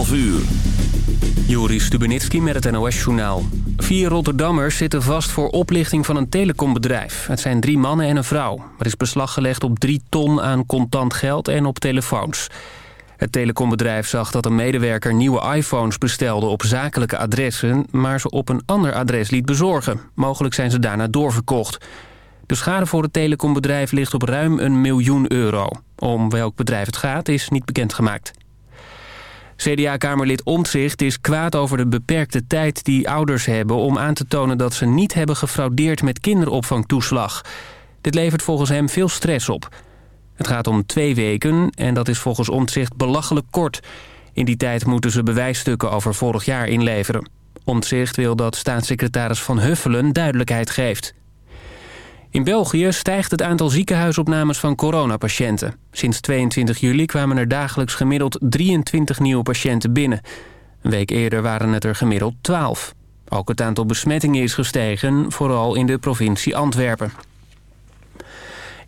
11 uur. Joris Stubenitski met het NOS-journaal. Vier Rotterdammers zitten vast voor oplichting van een telecombedrijf. Het zijn drie mannen en een vrouw. Er is beslag gelegd op drie ton aan contant geld en op telefoons. Het telecombedrijf zag dat een medewerker nieuwe iPhones bestelde op zakelijke adressen... maar ze op een ander adres liet bezorgen. Mogelijk zijn ze daarna doorverkocht. De schade voor het telecombedrijf ligt op ruim een miljoen euro. Om welk bedrijf het gaat is niet bekendgemaakt. CDA-kamerlid Omtzigt is kwaad over de beperkte tijd die ouders hebben... om aan te tonen dat ze niet hebben gefraudeerd met kinderopvangtoeslag. Dit levert volgens hem veel stress op. Het gaat om twee weken en dat is volgens Omtzigt belachelijk kort. In die tijd moeten ze bewijsstukken over vorig jaar inleveren. Omtzigt wil dat staatssecretaris Van Huffelen duidelijkheid geeft. In België stijgt het aantal ziekenhuisopnames van coronapatiënten. Sinds 22 juli kwamen er dagelijks gemiddeld 23 nieuwe patiënten binnen. Een week eerder waren het er gemiddeld 12. Ook het aantal besmettingen is gestegen, vooral in de provincie Antwerpen.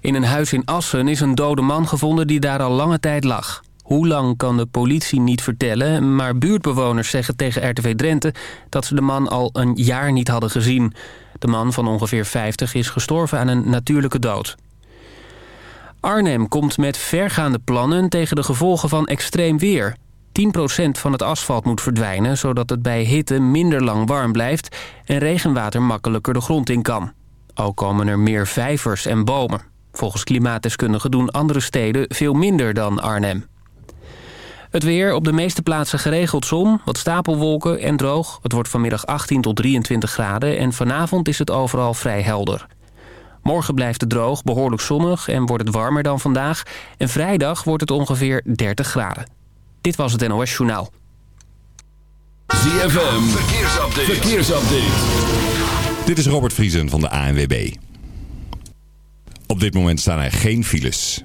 In een huis in Assen is een dode man gevonden die daar al lange tijd lag. Hoe lang kan de politie niet vertellen, maar buurtbewoners zeggen tegen RTV Drenthe... dat ze de man al een jaar niet hadden gezien. De man van ongeveer 50 is gestorven aan een natuurlijke dood. Arnhem komt met vergaande plannen tegen de gevolgen van extreem weer. 10% van het asfalt moet verdwijnen... zodat het bij hitte minder lang warm blijft... en regenwater makkelijker de grond in kan. Ook komen er meer vijvers en bomen. Volgens klimaatdeskundigen doen andere steden veel minder dan Arnhem. Het weer op de meeste plaatsen geregeld zon, wat stapelwolken en droog. Het wordt vanmiddag 18 tot 23 graden en vanavond is het overal vrij helder. Morgen blijft het droog, behoorlijk zonnig en wordt het warmer dan vandaag. En vrijdag wordt het ongeveer 30 graden. Dit was het NOS Journaal. ZFM, verkeersupdate. verkeersupdate. Dit is Robert Vriesen van de ANWB. Op dit moment staan er geen files.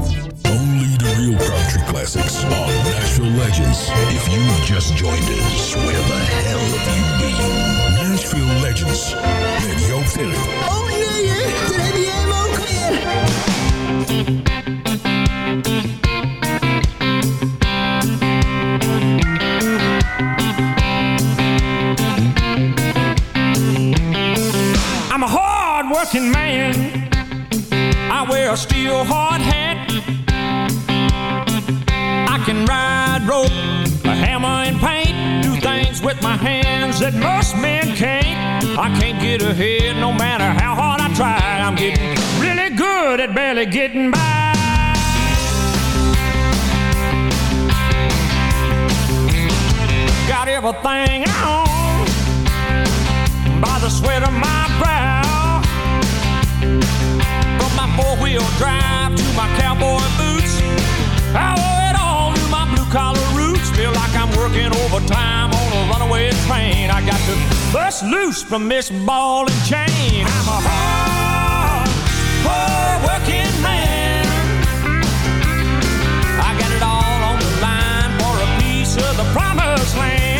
Only the real country classics on Nashville Legends. If you just joined us, where the hell have you been? Nashville Legends met Joop Philip. Oh nee, hè? daar heb je hem ook weer. I'm a hard working man. I wear a steel hard hat. Ride rope, a hammer and paint. Do things with my hands that most men can't. I can't get ahead no matter how hard I try. I'm getting really good at barely getting by. Got everything I own by the sweat of my brow. From my four-wheel drive to my cowboy boots, I collar roots. Feel like I'm working overtime on a runaway train. I got to bust loose from this ball and chain. I'm a hard, hard working man. I got it all on the line for a piece of the promised land.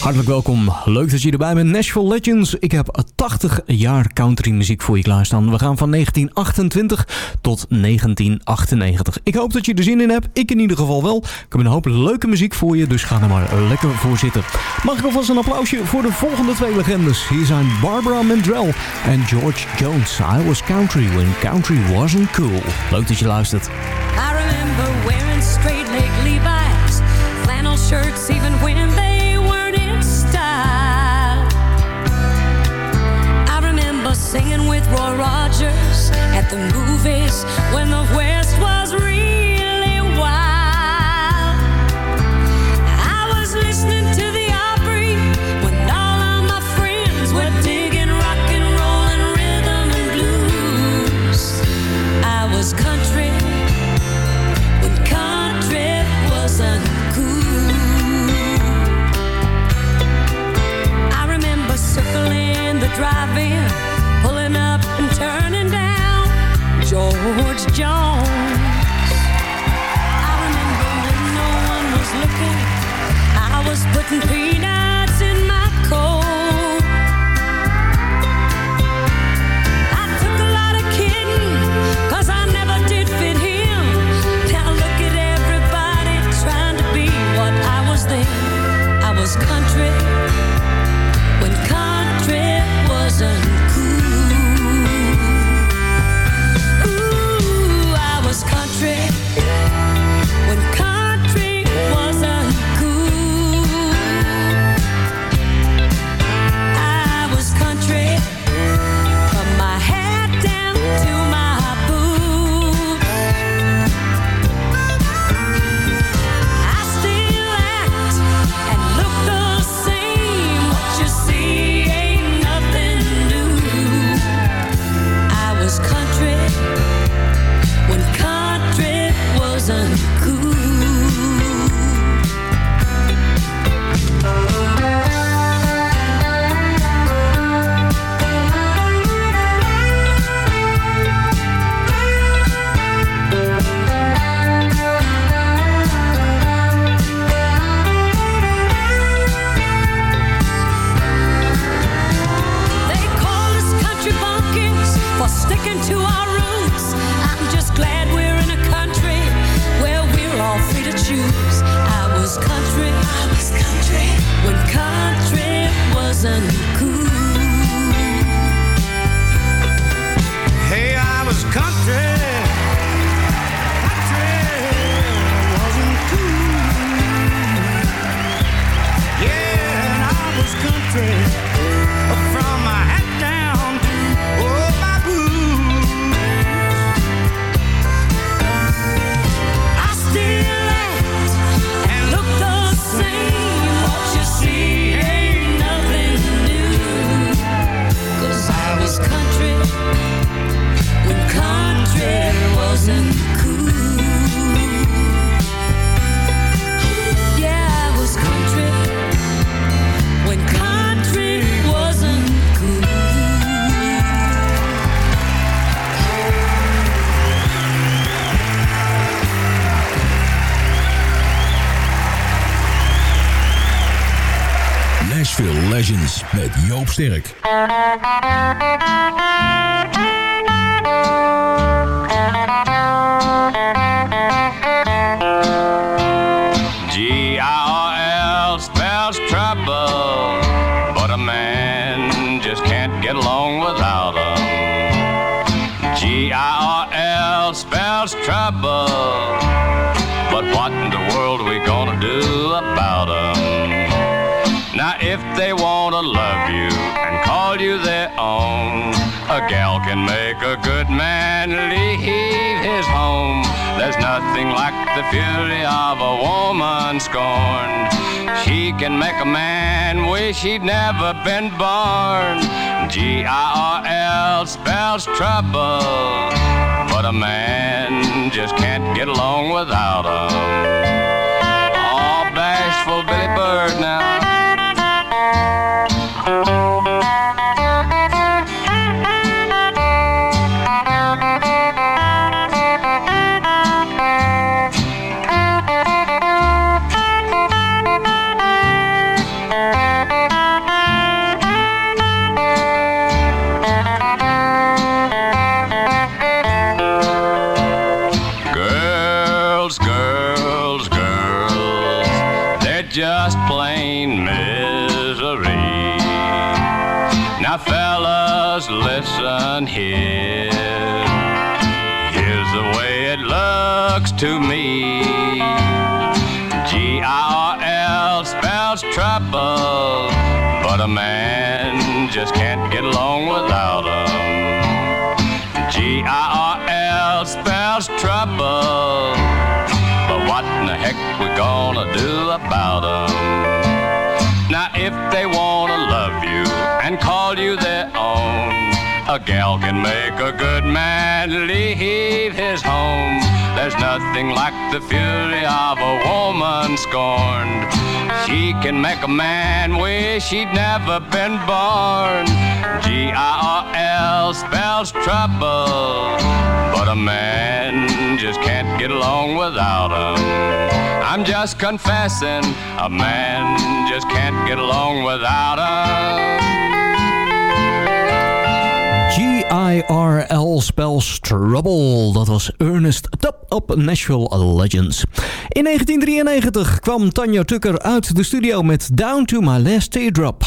Hartelijk welkom. Leuk dat je erbij bent. Nashville Legends. Ik heb 80 jaar country muziek voor je klaarstaan. We gaan van 1928 tot 1998. Ik hoop dat je er zin in hebt. Ik in ieder geval wel. Ik heb een hoop leuke muziek voor je, dus ga er maar lekker voor zitten. Mag ik alvast een applausje voor de volgende twee legendes. Hier zijn Barbara Mandrell en George Jones. I was country when country wasn't cool. Leuk dat je luistert. I remember shirts even when they weren't in style. I remember singing with Roy Rogers at the movies when the West was real. sun sterk. Woman scorned. She can make a man wish he'd never been born. G-I-R-L spells trouble, but a man just can't get along without 'em. Oh, bashful Billy Byrd now. About 'em? Now if they wanna love you and call you their own, a gal can make a good man leave his home. There's nothing like the fury of a woman scorned. She can make a man wish he'd never been born. G-I-R-L spells trouble, but a man just can't get along without 'em. I'm just confessing, a man just can't get along without 'em. G-I-R-L spells Trouble. Dat was Ernest Tubb op Nashville Legends. In 1993 kwam Tanja Tucker uit de studio met Down to My Last Teardrop.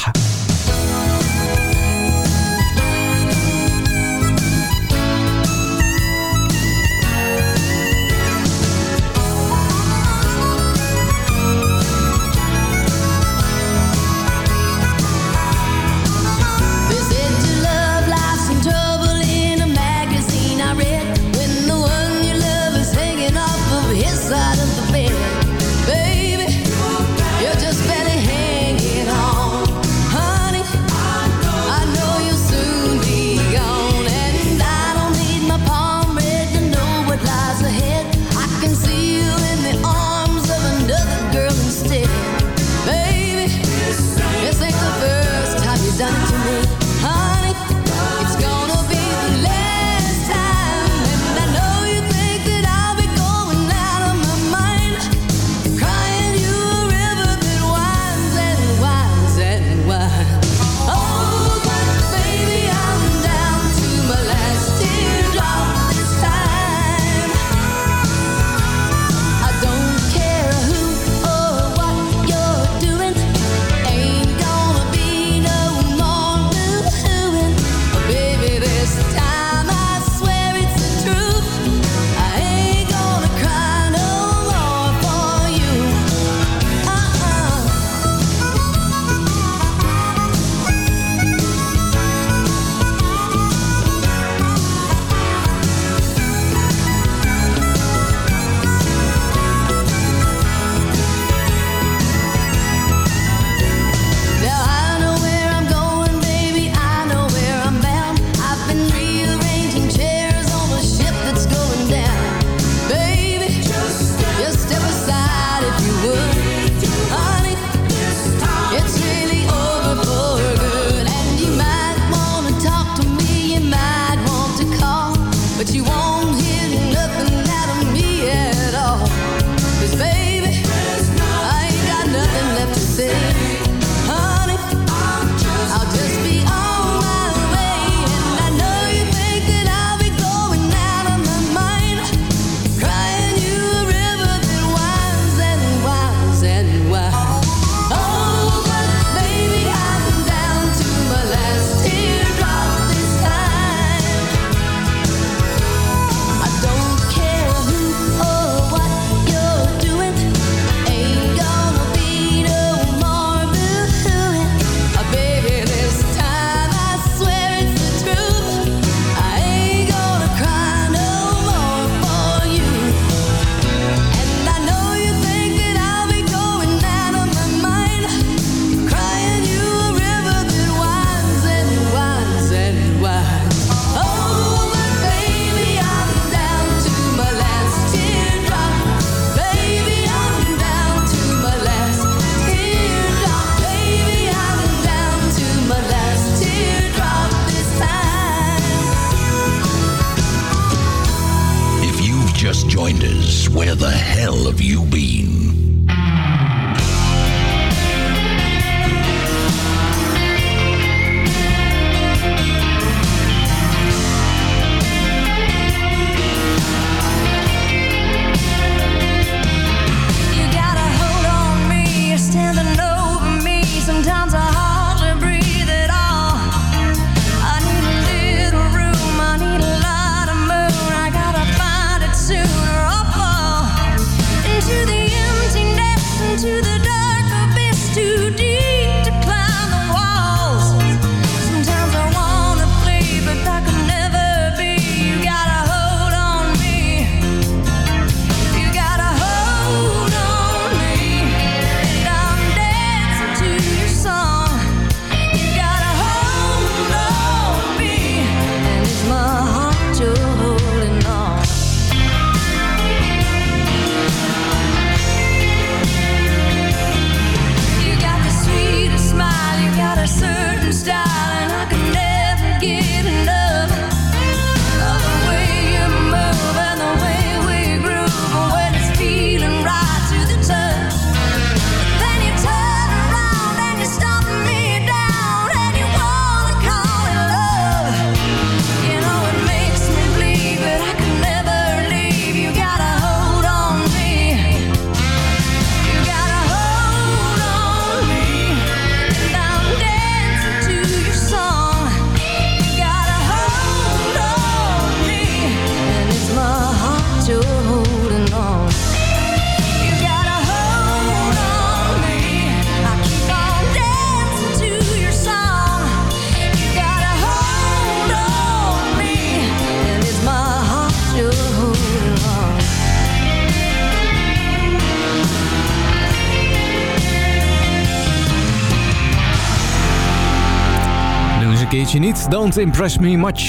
Keertje niet. Don't Impress Me Much.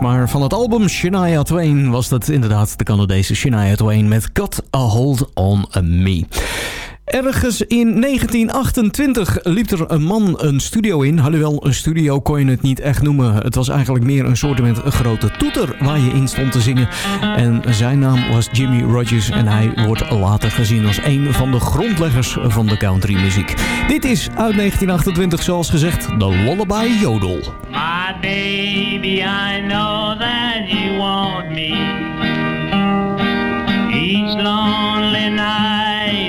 Maar van het album Shania Twain was dat inderdaad de Canadese Shania Twain met Got a Hold on Me. Ergens in 1928 liep er een man een studio in. Alhoewel, een studio kon je het niet echt noemen. Het was eigenlijk meer een soort met een grote toeter waar je in stond te zingen. En zijn naam was Jimmy Rogers en hij wordt later gezien als een van de grondleggers van de countrymuziek. Dit is uit 1928 zoals gezegd de Lullaby Jodel. My baby, I know that you want me each lonely night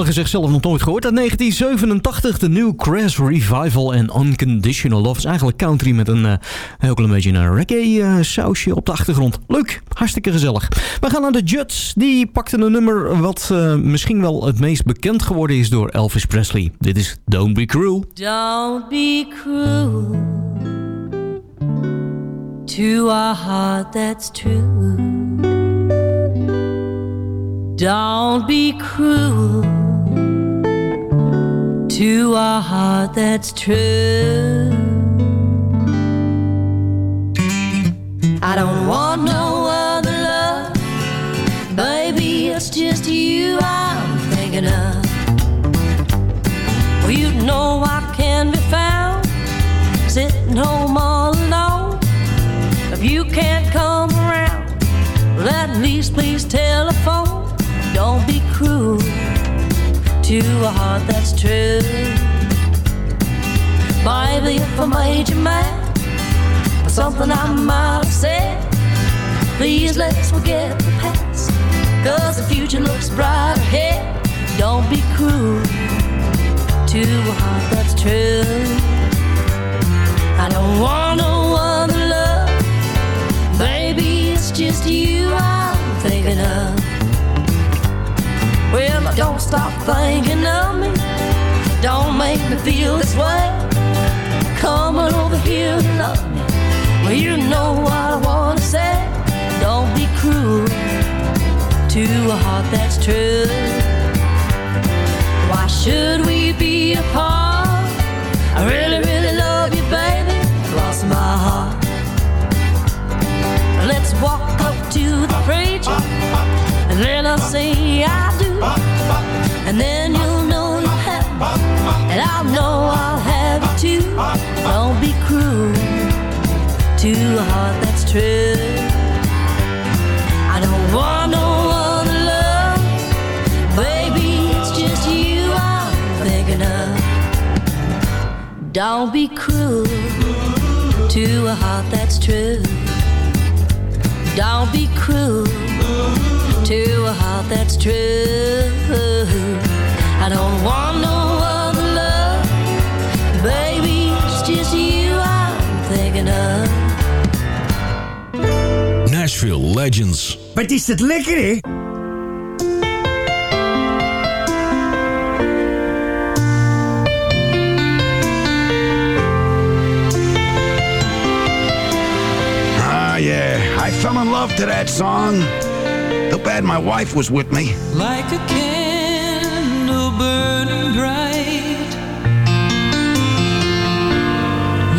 eerlijk gezegd zelf nog nooit gehoord. Uit 1987, de New Crash Revival en Unconditional Love. is eigenlijk country met een uh, heel klein beetje een reggae uh, sausje op de achtergrond. Leuk, hartstikke gezellig. We gaan naar de Judds. Die pakten een nummer wat uh, misschien wel het meest bekend geworden is door Elvis Presley. Dit is Don't Be Cruel. Don't be cruel to a heart that's true. Don't be cruel to a heart that's true. I don't want no other love, baby. It's just you I'm thinking of. Well, you know I can be found sitting home all alone. If you can't come around, well, at least please telephone. To a heart that's true. Baby, if I made you mad for something I might have said, please let's forget the past. Cause the future looks bright ahead. Don't be cruel to a heart that's true. I don't want no other love. Baby, it's just you I'm thinking of. Well, don't stop thinking of me. Don't make me feel this way. Come on over here and love me. Well, you know what I wanna say. Don't be cruel to a heart that's true. Why should we be apart? I really, really love you, baby. Lost my heart. Let's walk up to the preacher and let us say I. And then you'll know you have and I'll know I'll have too. Don't be cruel to a heart that's true. I don't want no other love, baby. It's just you I'm thinking of. Don't be cruel to a heart that's true. Don't be cruel to a heart that's true. I don't want no other love, baby. It's just you I'm thinking of. Nashville Legends. Wat is dat lekker, hè? Ah, yeah. I fell in love to that song. Too bad my wife was with me. Like a candle burning bright.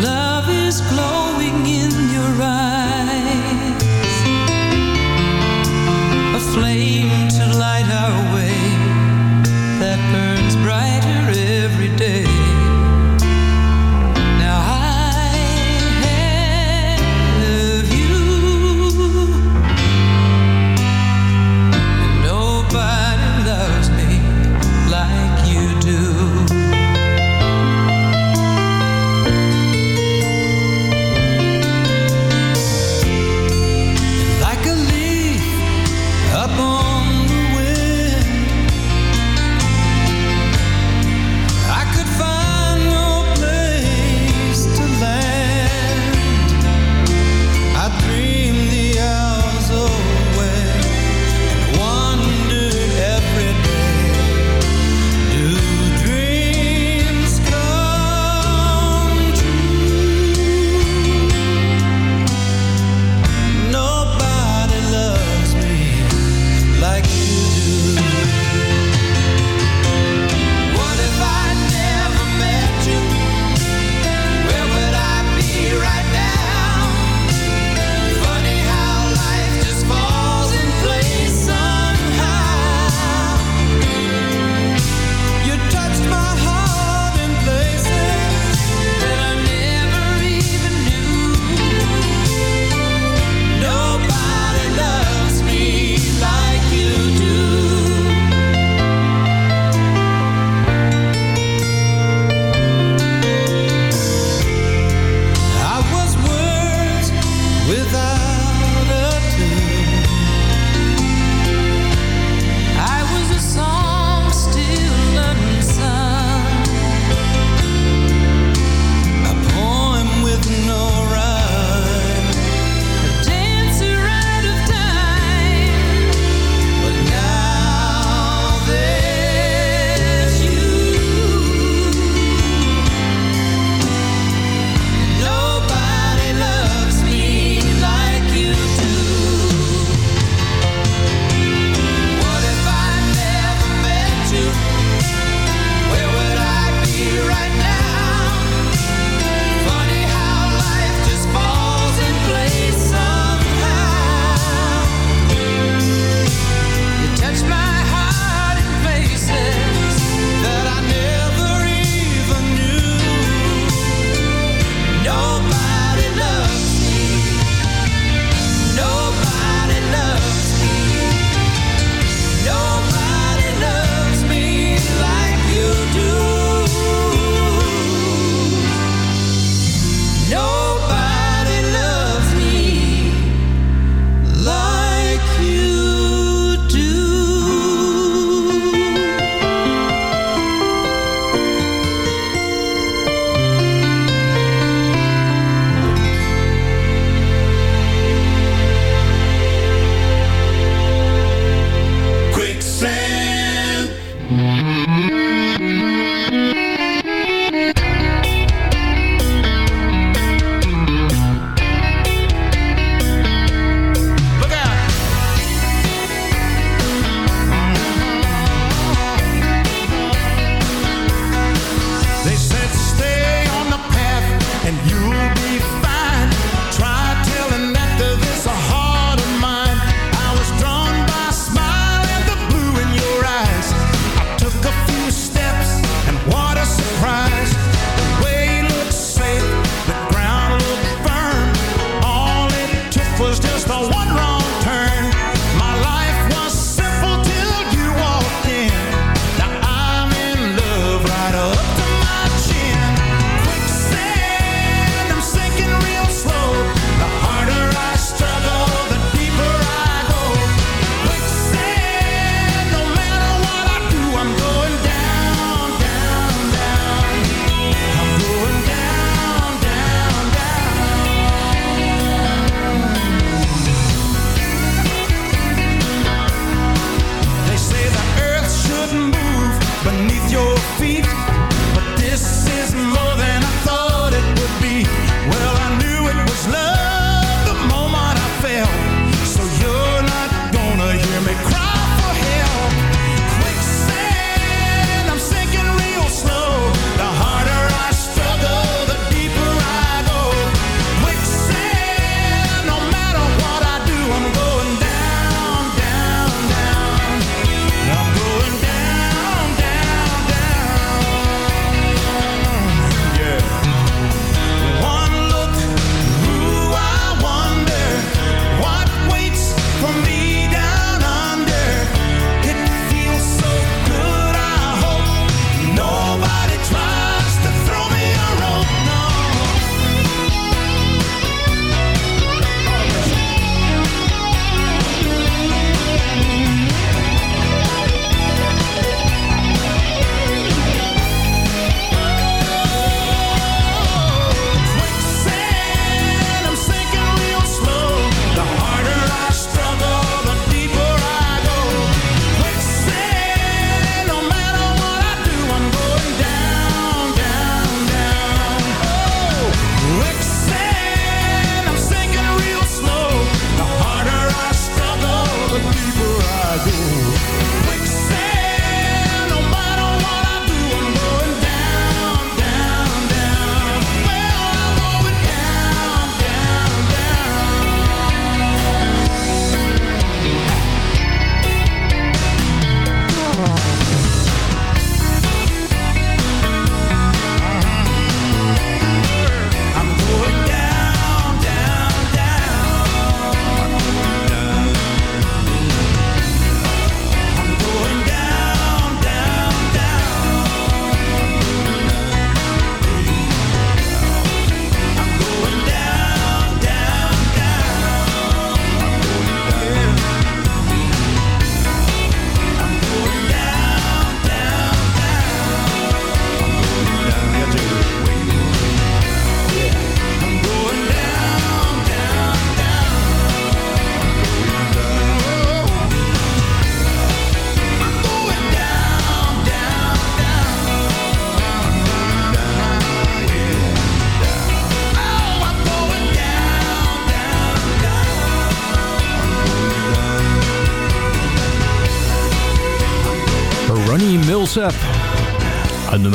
Love is glowing in your eyes. A flame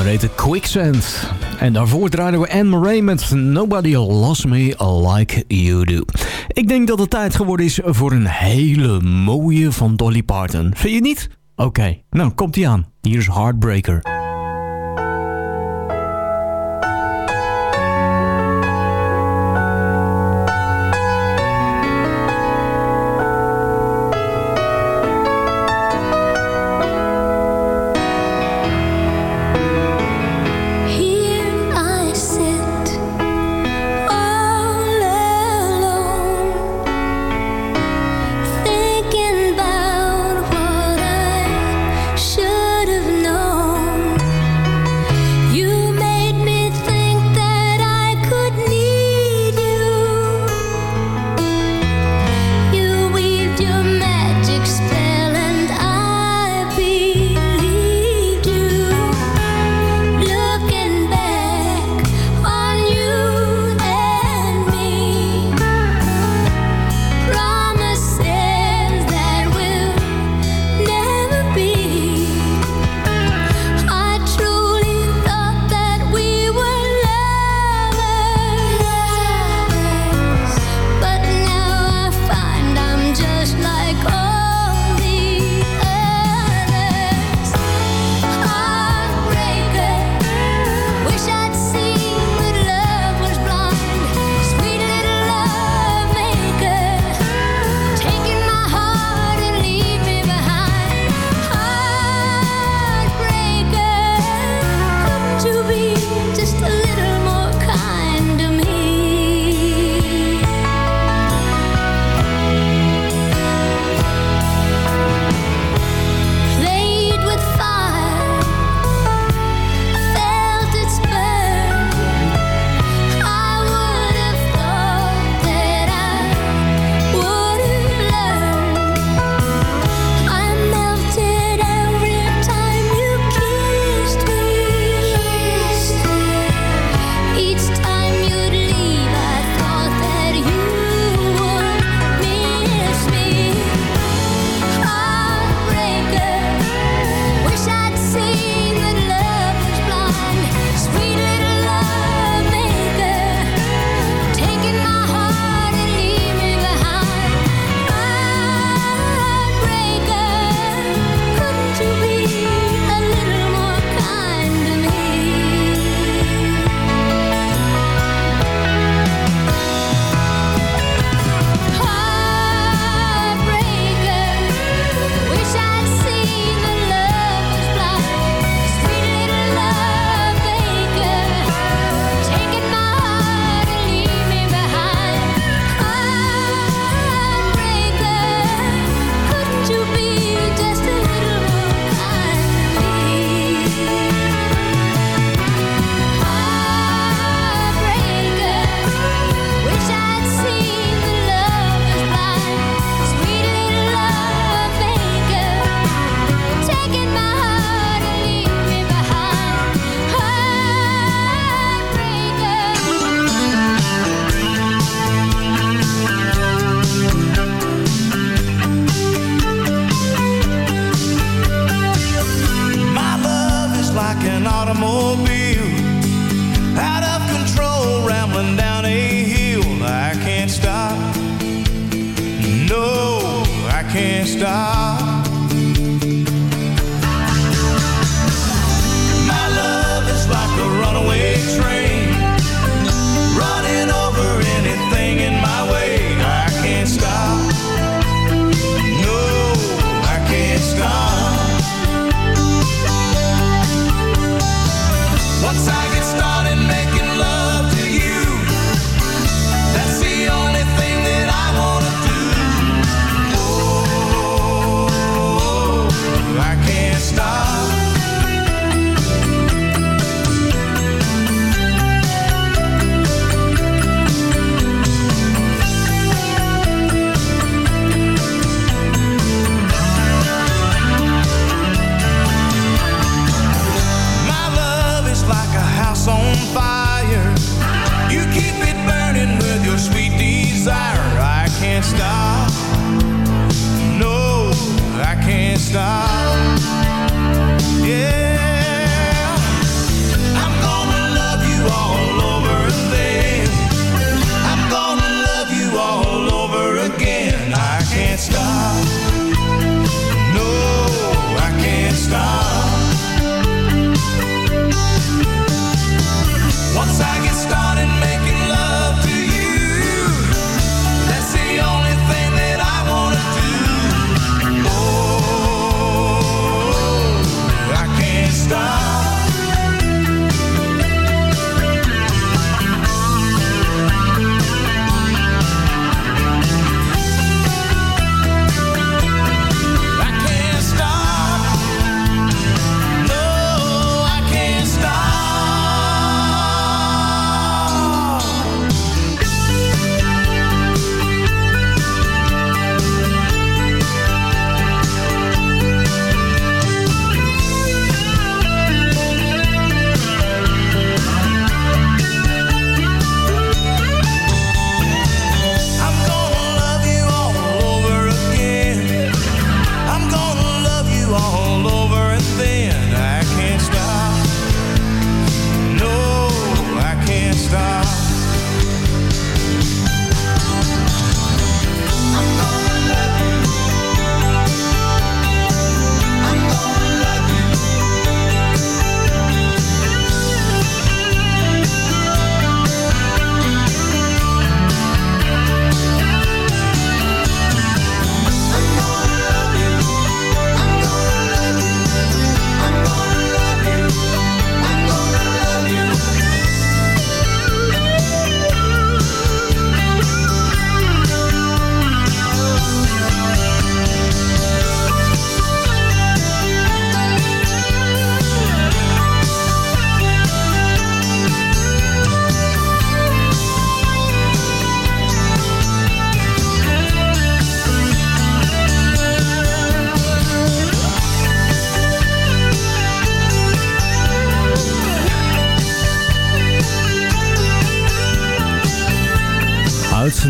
nummer Quicksand. En daarvoor draaiden we Anne Murray met Nobody Loves Me Like You Do. Ik denk dat het tijd geworden is voor een hele mooie van Dolly Parton. Vind je niet? Oké, nou komt die aan. Hier is Heartbreaker.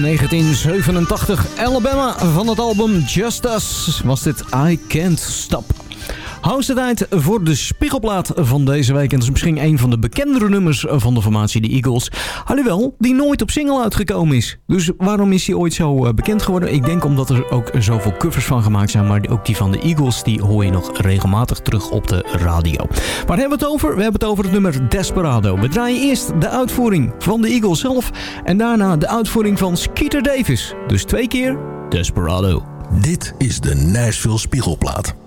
1987, Alabama, van het album Just Us was dit I Can't Stop. Hoogste tijd voor de spiegelplaat van deze week. En dat is misschien een van de bekendere nummers van de formatie de Eagles. Alhoewel, die nooit op single uitgekomen is. Dus waarom is die ooit zo eh, bekend geworden? Ik denk omdat er ook zoveel covers van gemaakt zijn. Maar ook die van de Eagles, die hoor je nog regelmatig terug op de radio. Waar hebben we het over? We hebben het over het nummer Desperado. We draaien eerst de uitvoering van de Eagles zelf. En daarna de uitvoering van Skeeter Davis. Dus twee keer Desperado. Dit is de Nashville Spiegelplaat.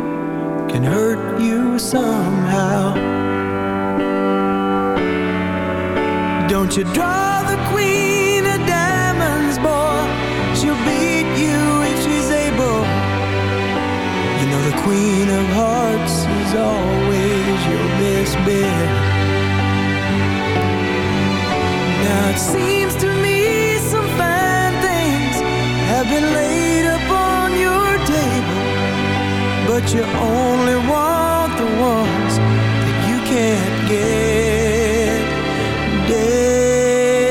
can hurt you somehow. Don't you draw the queen of diamonds, boy? She'll beat you if she's able. You know the queen of hearts is always your best bet. Now it seems to me some fine things have been laid But you only want the ones that you can't get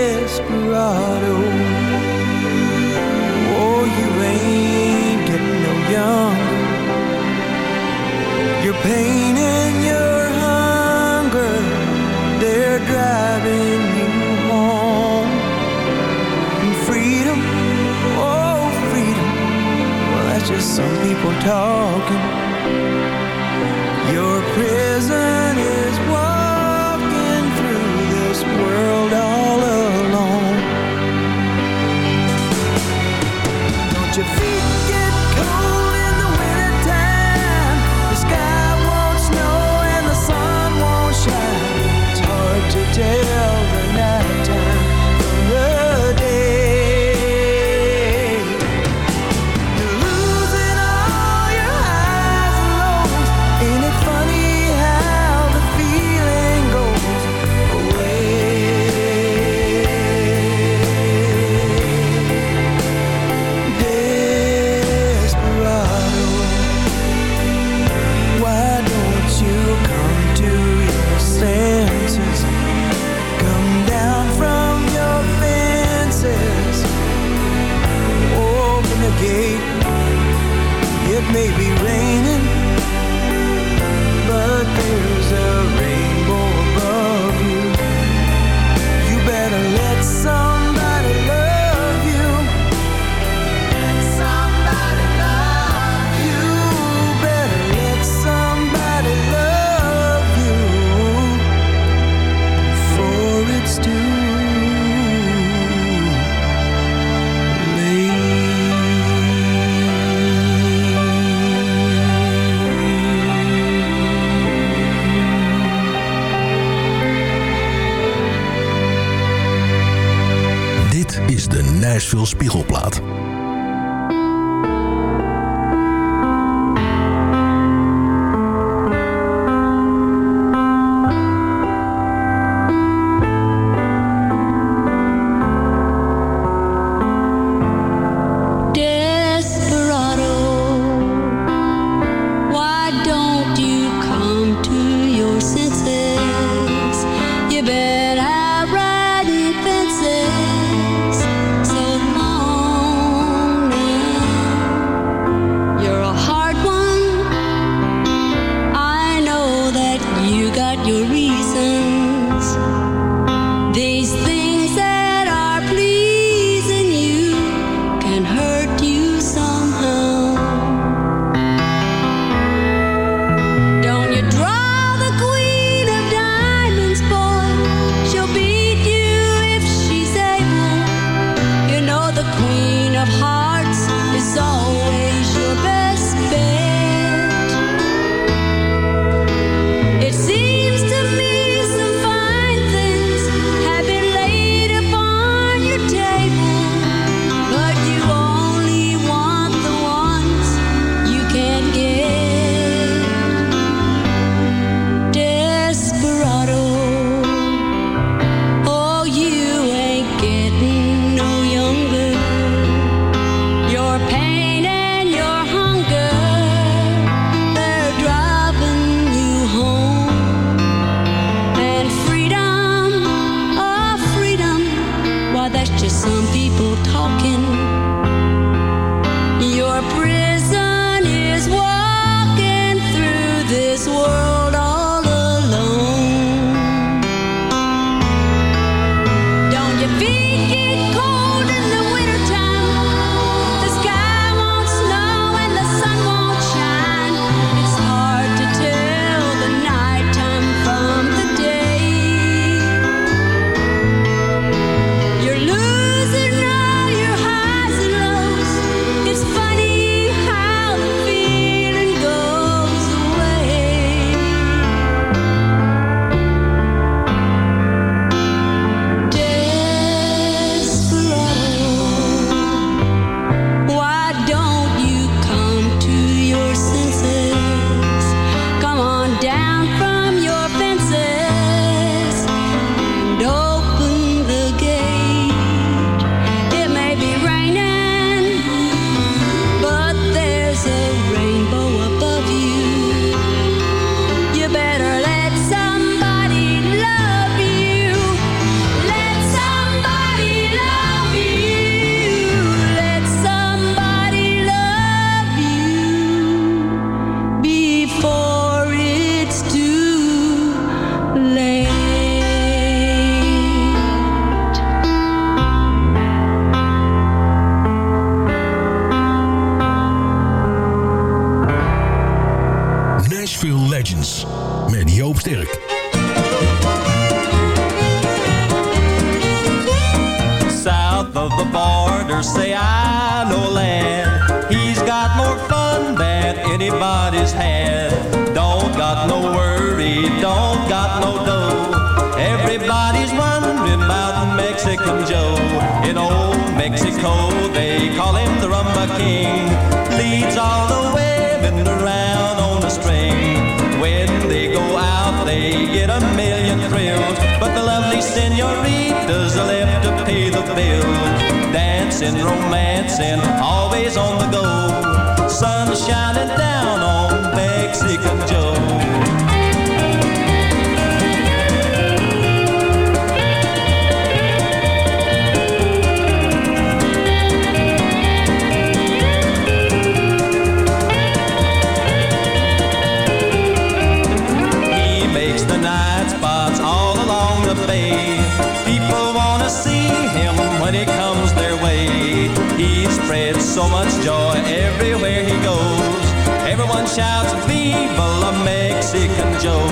Desperado Oh, you ain't getting no young. Your pain and your hunger They're driving you home. And freedom, oh freedom. Well, that's just some people talking. Of the border, say I know land. He's got more fun than anybody's had. Don't got no worry, don't got no dough. Everybody's wondering about Mexican Joe. In old Mexico, they call him the Rumba King. Leads all the women around on a string. When they go out, they get a million. Lovely senoritas left to pay the bill. Dancing, romancing, always on the go. Sun shining down on Mexican Joe. So much joy everywhere he goes. Everyone shouts Viva la Mexican Joe.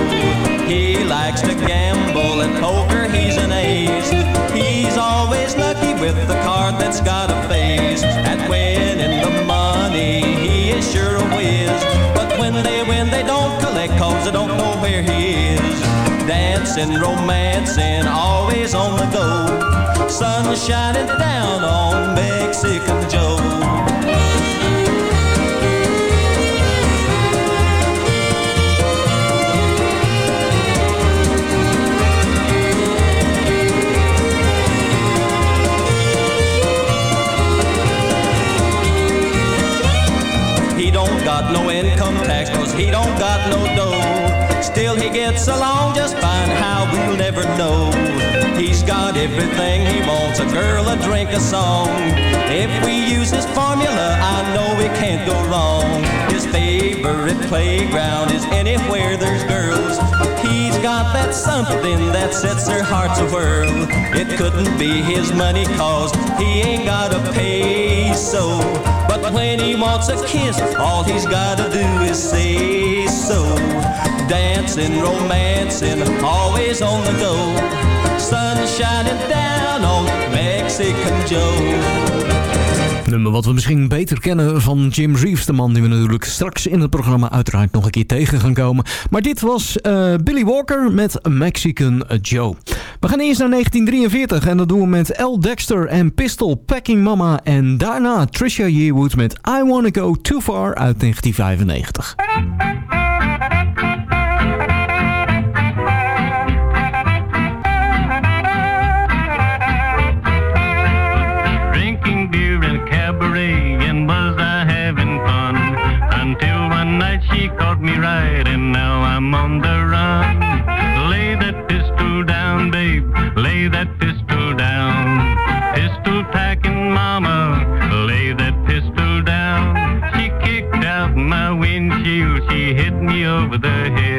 He likes to gamble and poker, he's an ace. He's always lucky with the card that's got a face. At winning the money, he is sure a whiz. But when they win, they don't collect cause they don't know where he is. Dancing, romancing, always on the go. Sun shining down on Mexican Joe. He don't got no income tax cause he don't got no dough. Still he gets along just fine, how we'll never know. He's got everything he wants, a girl, a drink, a song. If we use his formula, I know we can't go wrong. His favorite playground is anywhere there's girls. He's got that something that sets their hearts awhirl. It couldn't be his money cause he ain't got a peso. But when he wants a kiss, all he's gotta do is say so. Dancing, romancing, always on the go. Sun shining down on Mexican Joe. Nummer wat we misschien beter kennen van Jim Reeves. De man die we natuurlijk straks in het programma uiteraard nog een keer tegen gaan komen. Maar dit was eh, Billy Walker met Mexican Joe. We gaan eerst naar 1943 en dat doen we met L. Dexter en Pistol Packing Mama. En daarna Trisha Yearwood met I Wanna Go Too Far uit 1995. And now I'm on the run. Lay that pistol down babe. Lay that pistol down. Pistol packing mama. Lay that pistol down. She kicked out my windshield. She hit me over the head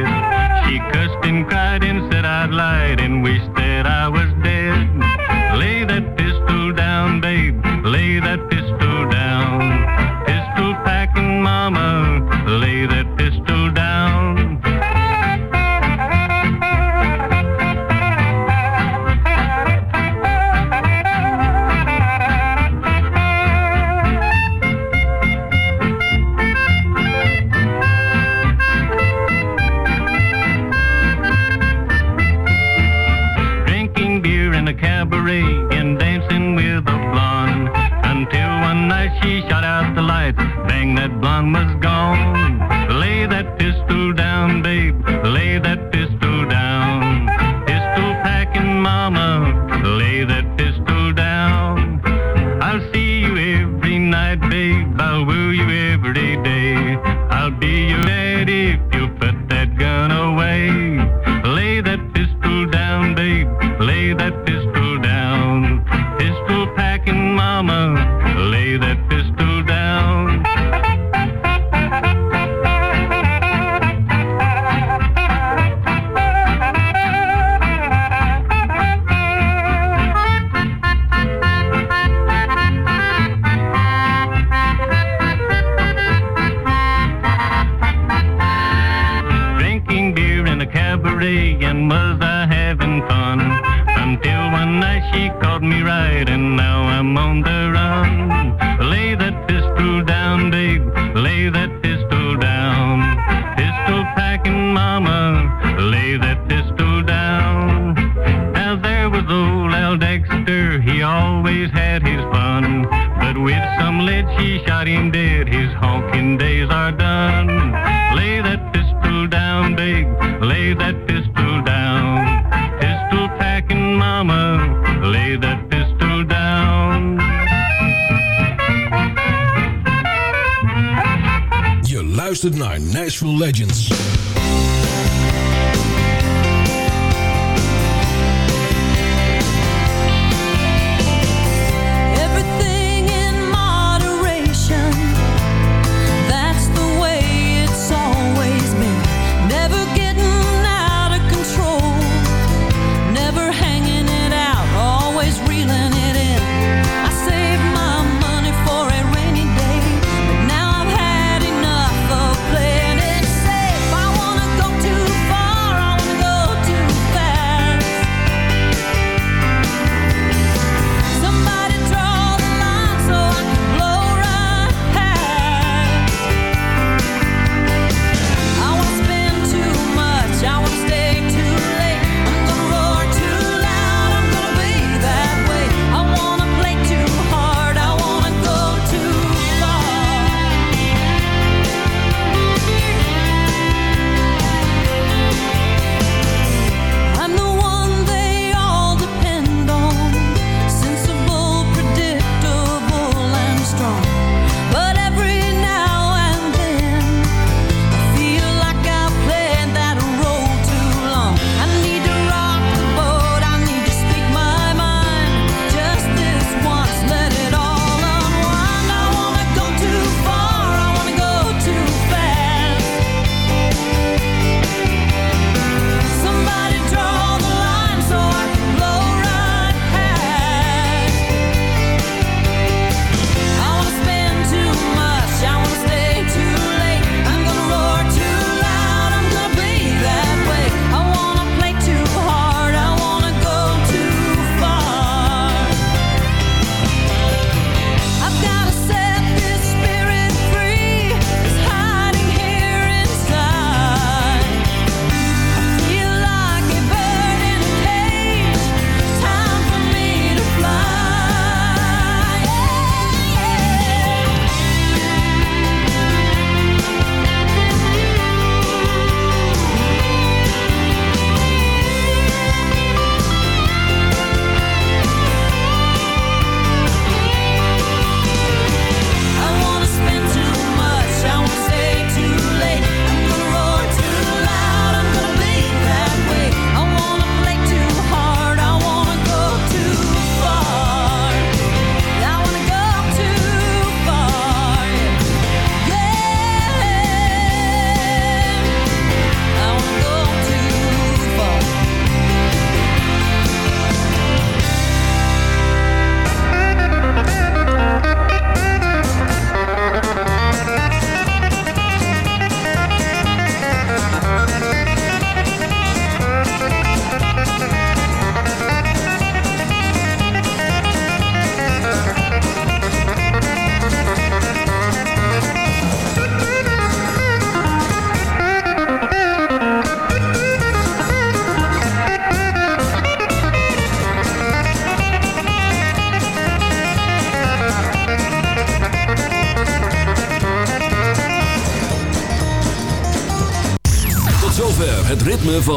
legends.